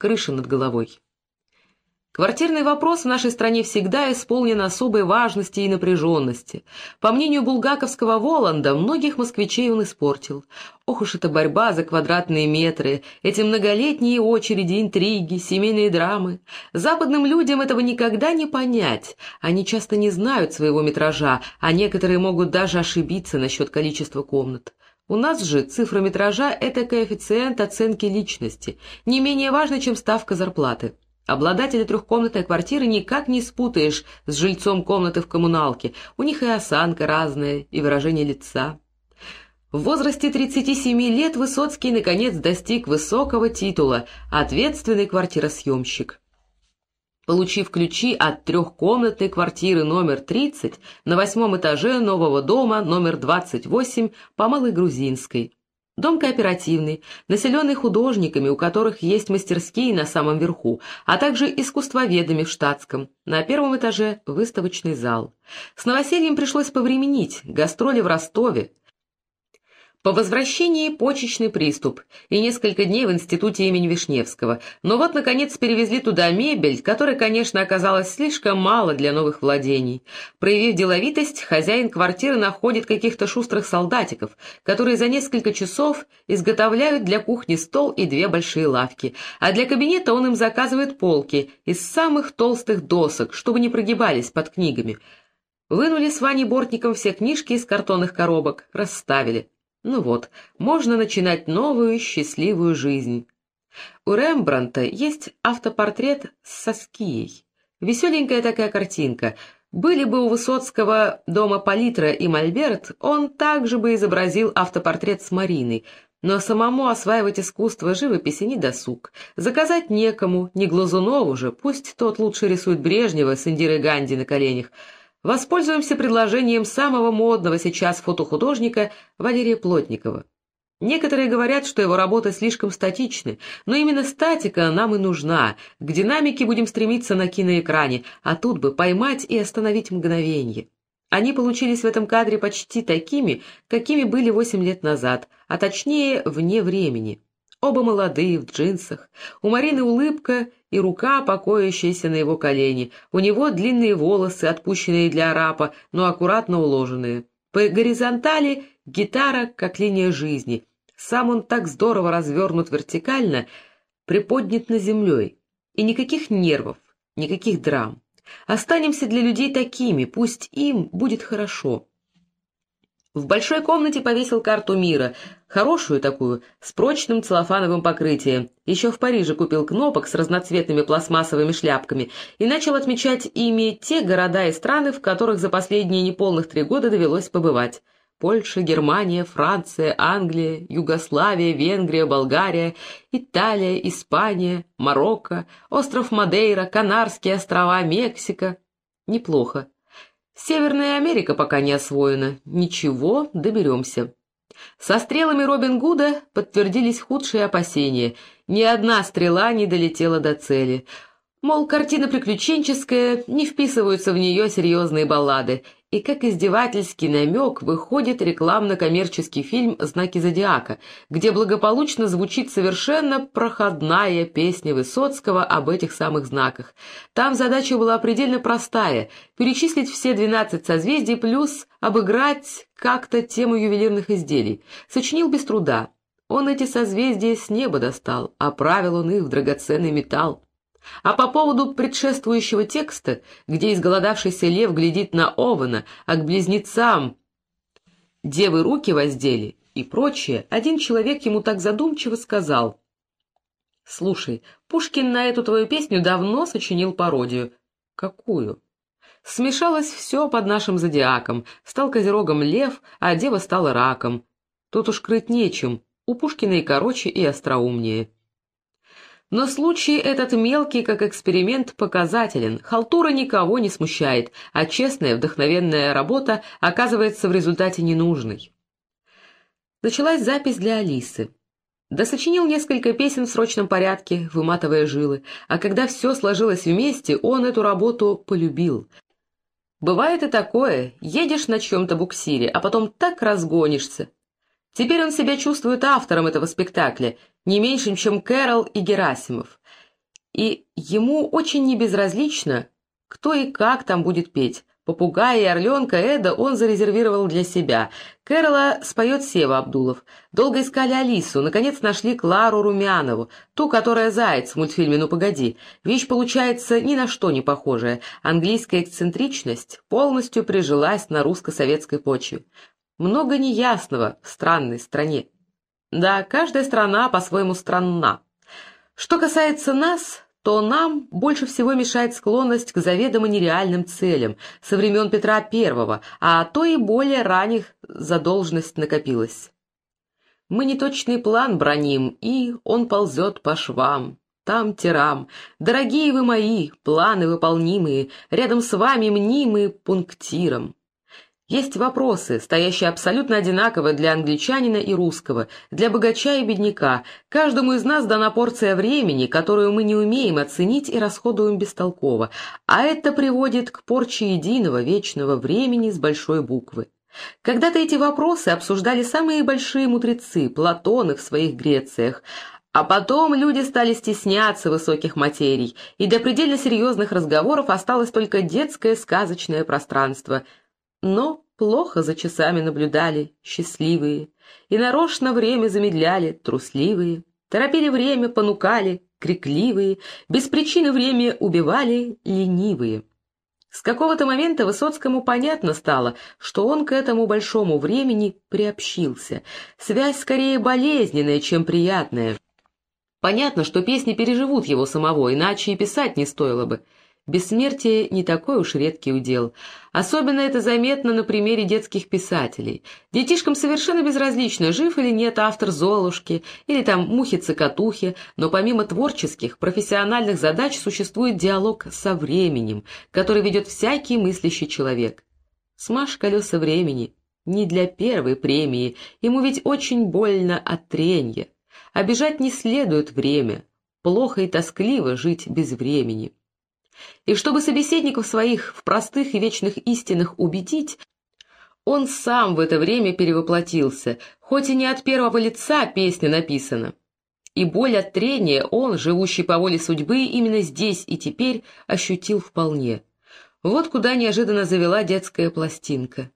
крыша над головой. Квартирный вопрос в нашей стране всегда исполнен особой важности и напряженности. По мнению булгаковского Воланда, многих москвичей он испортил. Ох уж эта борьба за квадратные метры, эти многолетние очереди, интриги, семейные драмы. Западным людям этого никогда не понять. Они часто не знают своего метража, а некоторые могут даже ошибиться насчет количества комнат. У нас же цифра метража – это коэффициент оценки личности, не менее важный, чем ставка зарплаты. Обладателя трехкомнатной квартиры никак не спутаешь с жильцом комнаты в коммуналке. У них и осанка разная, и выражение лица. В возрасте 37 лет Высоцкий наконец достиг высокого титула «Ответственный квартиросъемщик». Получив ключи от трехкомнатной квартиры номер 30 на восьмом этаже нового дома номер 28 по Малой Грузинской, Дом кооперативный, населенный художниками, у которых есть мастерские на самом верху, а также искусствоведами в штатском. На первом этаже выставочный зал. С новосельем пришлось повременить, гастроли в Ростове, по возвращении почечный приступ и несколько дней в институте имени Вишневского, но вот, наконец, перевезли туда мебель, которая, конечно, оказалась слишком мало для новых владений. Проявив деловитость, хозяин квартиры находит каких-то шустрых солдатиков, которые за несколько часов изготовляют для кухни стол и две большие лавки, а для кабинета он им заказывает полки из самых толстых досок, чтобы не прогибались под книгами. Вынули с Ваней Бортником все книжки из картонных коробок, расставили. Ну вот, можно начинать новую счастливую жизнь. У Рембранта есть автопортрет с Соскией. Веселенькая такая картинка. Были бы у Высоцкого дома палитра и мольберт, он также бы изобразил автопортрет с Мариной, но самому осваивать искусство живописи не досуг. Заказать некому, не Глазунову же, пусть тот лучше рисует Брежнева с Индирой Ганди на коленях, Воспользуемся предложением самого модного сейчас фотохудожника Валерия Плотникова. Некоторые говорят, что его работы слишком статичны, но именно статика нам и нужна, к динамике будем стремиться на киноэкране, а тут бы поймать и остановить мгновение. Они получились в этом кадре почти такими, какими были восемь лет назад, а точнее вне времени. Оба молодые, в джинсах. У Марины улыбка и рука, покоящаяся на его колени. У него длинные волосы, отпущенные для арапа, но аккуратно уложенные. По горизонтали гитара, как линия жизни. Сам он так здорово развернут вертикально, приподнят на землей. И никаких нервов, никаких драм. Останемся для людей такими, пусть им будет хорошо. В большой комнате повесил карту мира, хорошую такую, с прочным целлофановым покрытием. Еще в Париже купил кнопок с разноцветными пластмассовыми шляпками и начал отмечать ими те города и страны, в которых за последние неполных три года довелось побывать. Польша, Германия, Франция, Англия, Югославия, Венгрия, Болгария, Италия, Испания, Марокко, остров Мадейра, Канарские острова, Мексика. Неплохо. Северная Америка пока не освоена. Ничего, доберемся. Со стрелами Робин Гуда подтвердились худшие опасения. Ни одна стрела не долетела до цели. Мол, картина приключенческая, не вписываются в нее серьезные баллады, и как издевательский намек выходит рекламно-коммерческий фильм «Знаки зодиака», где благополучно звучит совершенно проходная песня Высоцкого об этих самых знаках. Там задача была предельно простая — перечислить все 12 созвездий плюс обыграть как-то тему ювелирных изделий. Сочинил без труда. Он эти созвездия с неба достал, оправил он их в драгоценный металл. А по поводу предшествующего текста, где изголодавшийся лев глядит на Ована, а к близнецам девы руки воздели и прочее, один человек ему так задумчиво сказал. «Слушай, Пушкин на эту твою песню давно сочинил пародию». «Какую?» Смешалось все под нашим зодиаком. Стал козерогом лев, а дева стала раком. Тут уж крыть нечем, у Пушкина и короче, и остроумнее. Но случай этот мелкий, как эксперимент, показателен. Халтура никого не смущает, а честная, вдохновенная работа оказывается в результате ненужной. Началась запись для Алисы. Да сочинил несколько песен в срочном порядке, выматывая жилы, а когда все сложилось вместе, он эту работу полюбил. Бывает и такое, едешь на чем-то буксире, а потом так разгонишься, Теперь он себя чувствует автором этого спектакля, не меньшим, чем Кэрол и Герасимов. и ему очень небезразлично, кто и как там будет петь. Попугая и орленка Эда он зарезервировал для себя. Кэрола споет Сева Абдулов. Долго искали Алису, наконец нашли Клару Румянову, ту, которая заяц в мультфильме «Ну погоди». Вещь получается ни на что не похожая. Английская эксцентричность полностью прижилась на русско-советской почве. Много неясного в странной стране. Да, каждая страна по-своему странна. Что касается нас, то нам больше всего мешает склонность к заведомо нереальным целям со времен Петра I, а то и более ранних задолженность накопилась. Мы неточный план броним, и он ползет по швам. Там тирам. Дорогие вы мои, планы выполнимые, рядом с вами мнимые пунктиром. Есть вопросы, стоящие абсолютно одинаково для англичанина и русского, для богача и бедняка. Каждому из нас дана порция времени, которую мы не умеем оценить и расходуем бестолково, а это приводит к порче единого вечного времени с большой буквы. Когда-то эти вопросы обсуждали самые большие мудрецы, Платоны в своих Грециях, а потом люди стали стесняться высоких материй, и для предельно серьезных разговоров осталось только детское сказочное пространство – но плохо за часами наблюдали, счастливые, и нарочно время замедляли, трусливые, торопили время, понукали, крикливые, без причины время убивали, ленивые. С какого-то момента Высоцкому понятно стало, что он к этому большому времени приобщился. Связь скорее болезненная, чем приятная. Понятно, что песни переживут его самого, иначе и писать не стоило бы. Бессмертие не такой уж редкий удел. Особенно это заметно на примере детских писателей. Детишкам совершенно безразлично, жив или нет автор «Золушки» или там «Мухи-цокотухи», но помимо творческих, профессиональных задач существует диалог со временем, который ведет всякий мыслящий человек. Смажь колеса времени. Не для первой премии, ему ведь очень больно от тренья. Обижать не следует время. Плохо и тоскливо жить без времени. И чтобы собеседников своих в простых и вечных истинах убедить, он сам в это время перевоплотился, хоть и не от первого лица песня написана. И боль от трения он, живущий по воле судьбы, именно здесь и теперь ощутил вполне. Вот куда неожиданно завела детская пластинка.